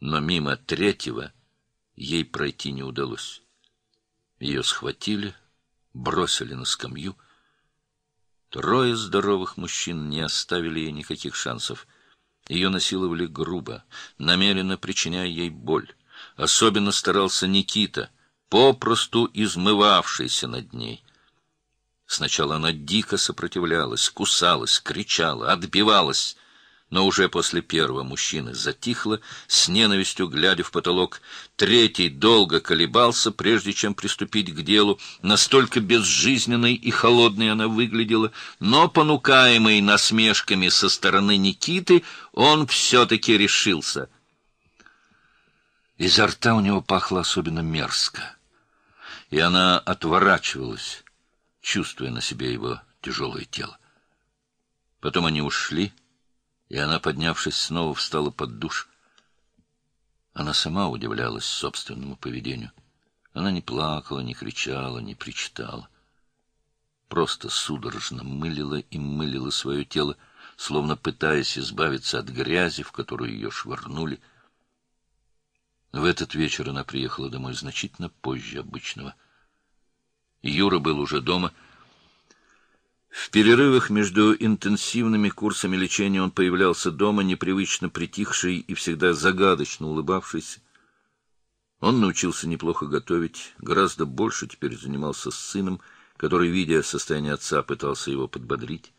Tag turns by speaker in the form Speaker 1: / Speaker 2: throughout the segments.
Speaker 1: но мимо третьего ей пройти не удалось. Ее схватили, бросили на скамью. Трое здоровых мужчин не оставили ей никаких шансов. Ее насиловали грубо, намеренно причиняя ей боль. Особенно старался Никита, попросту измывавшийся над ней. Сначала она дико сопротивлялась, кусалась, кричала, отбивалась — но уже после первого мужчины затихла, с ненавистью глядя в потолок. Третий долго колебался, прежде чем приступить к делу. Настолько безжизненной и холодной она выглядела, но, понукаемый насмешками со стороны Никиты, он все-таки решился. Изо рта у него пахло особенно мерзко, и она отворачивалась, чувствуя на себе его тяжелое тело. Потом они ушли, — и она, поднявшись, снова встала под душ. Она сама удивлялась собственному поведению. Она не плакала, не кричала, не причитала. Просто судорожно мылила и мылила свое тело, словно пытаясь избавиться от грязи, в которую ее швырнули. В этот вечер она приехала домой значительно позже обычного. Юра был уже дома — в перерывах между интенсивными курсами лечения он появлялся дома, непривычно притихший и всегда загадочно улыбавшийся. Он научился неплохо готовить, гораздо больше теперь занимался с сыном, который, видя состояние отца, пытался его подбодрить.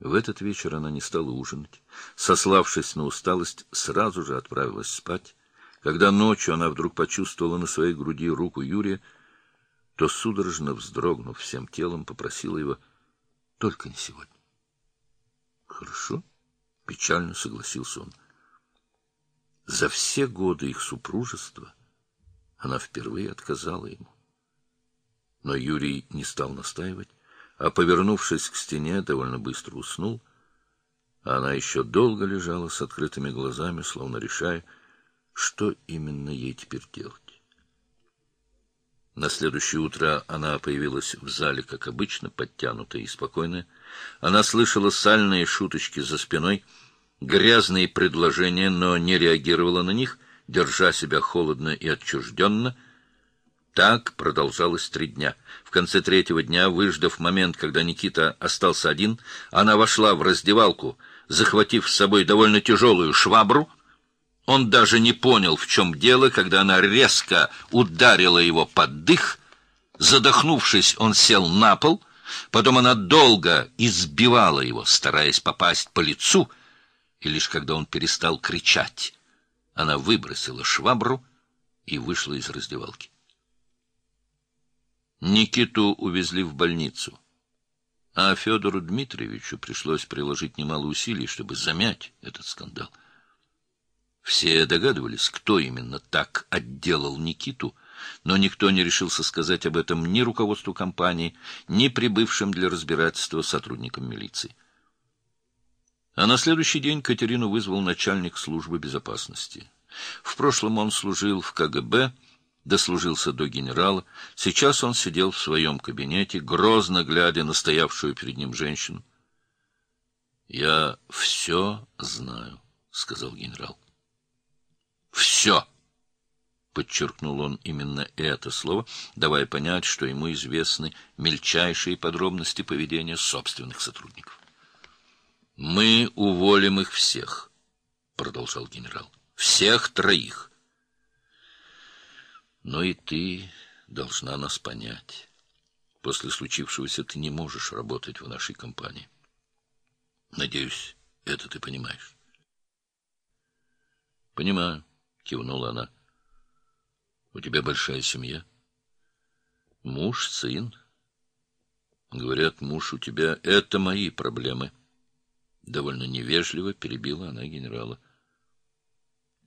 Speaker 1: В этот вечер она не стала ужинать. Сославшись на усталость, сразу же отправилась спать. Когда ночью она вдруг почувствовала на своей груди руку Юрия, то, судорожно вздрогнув всем телом, попросила его «Только не сегодня». «Хорошо», — печально согласился он. За все годы их супружества она впервые отказала ему. Но Юрий не стал настаивать, а, повернувшись к стене, довольно быстро уснул, а она еще долго лежала с открытыми глазами, словно решая, что именно ей теперь делать. На следующее утро она появилась в зале, как обычно, подтянутая и спокойная. Она слышала сальные шуточки за спиной, грязные предложения, но не реагировала на них, держа себя холодно и отчужденно. Так продолжалось три дня. В конце третьего дня, выждав момент, когда Никита остался один, она вошла в раздевалку, захватив с собой довольно тяжелую швабру, он даже не понял, в чем дело, когда она резко ударила его под дых. Задохнувшись, он сел на пол. Потом она долго избивала его, стараясь попасть по лицу. И лишь когда он перестал кричать, она выбросила швабру и вышла из раздевалки. Никиту увезли в больницу. А Федору Дмитриевичу пришлось приложить немало усилий, чтобы замять этот скандал. Все догадывались, кто именно так отделал Никиту, но никто не решился сказать об этом ни руководству компании, ни прибывшим для разбирательства сотрудникам милиции. А на следующий день Катерину вызвал начальник службы безопасности. В прошлом он служил в КГБ, дослужился до генерала. Сейчас он сидел в своем кабинете, грозно глядя на стоявшую перед ним женщину. — Я все знаю, — сказал генерал. Все! Подчеркнул он именно это слово, давая понять, что ему известны мельчайшие подробности поведения собственных сотрудников. «Мы уволим их всех», — продолжал генерал. «Всех троих». «Но и ты должна нас понять. После случившегося ты не можешь работать в нашей компании. Надеюсь, это ты понимаешь». «Понимаю» кивнула она. У тебя большая семья? Муж, сын. Говорят, муж у тебя — это мои проблемы. Довольно невежливо перебила она генерала.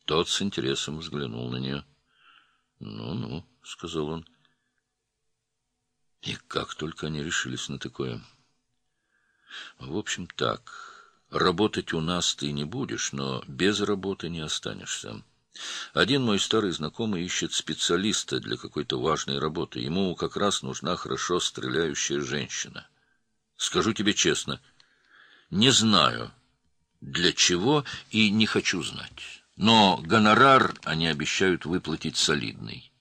Speaker 1: Тот с интересом взглянул на нее. «Ну — сказал он. И как только они решились на такое. В общем, так. Работать у нас ты не будешь, но без работы не останешься. Один мой старый знакомый ищет специалиста для какой-то важной работы. Ему как раз нужна хорошо стреляющая женщина. Скажу тебе честно, не знаю, для чего и не хочу знать. Но гонорар они обещают выплатить солидный.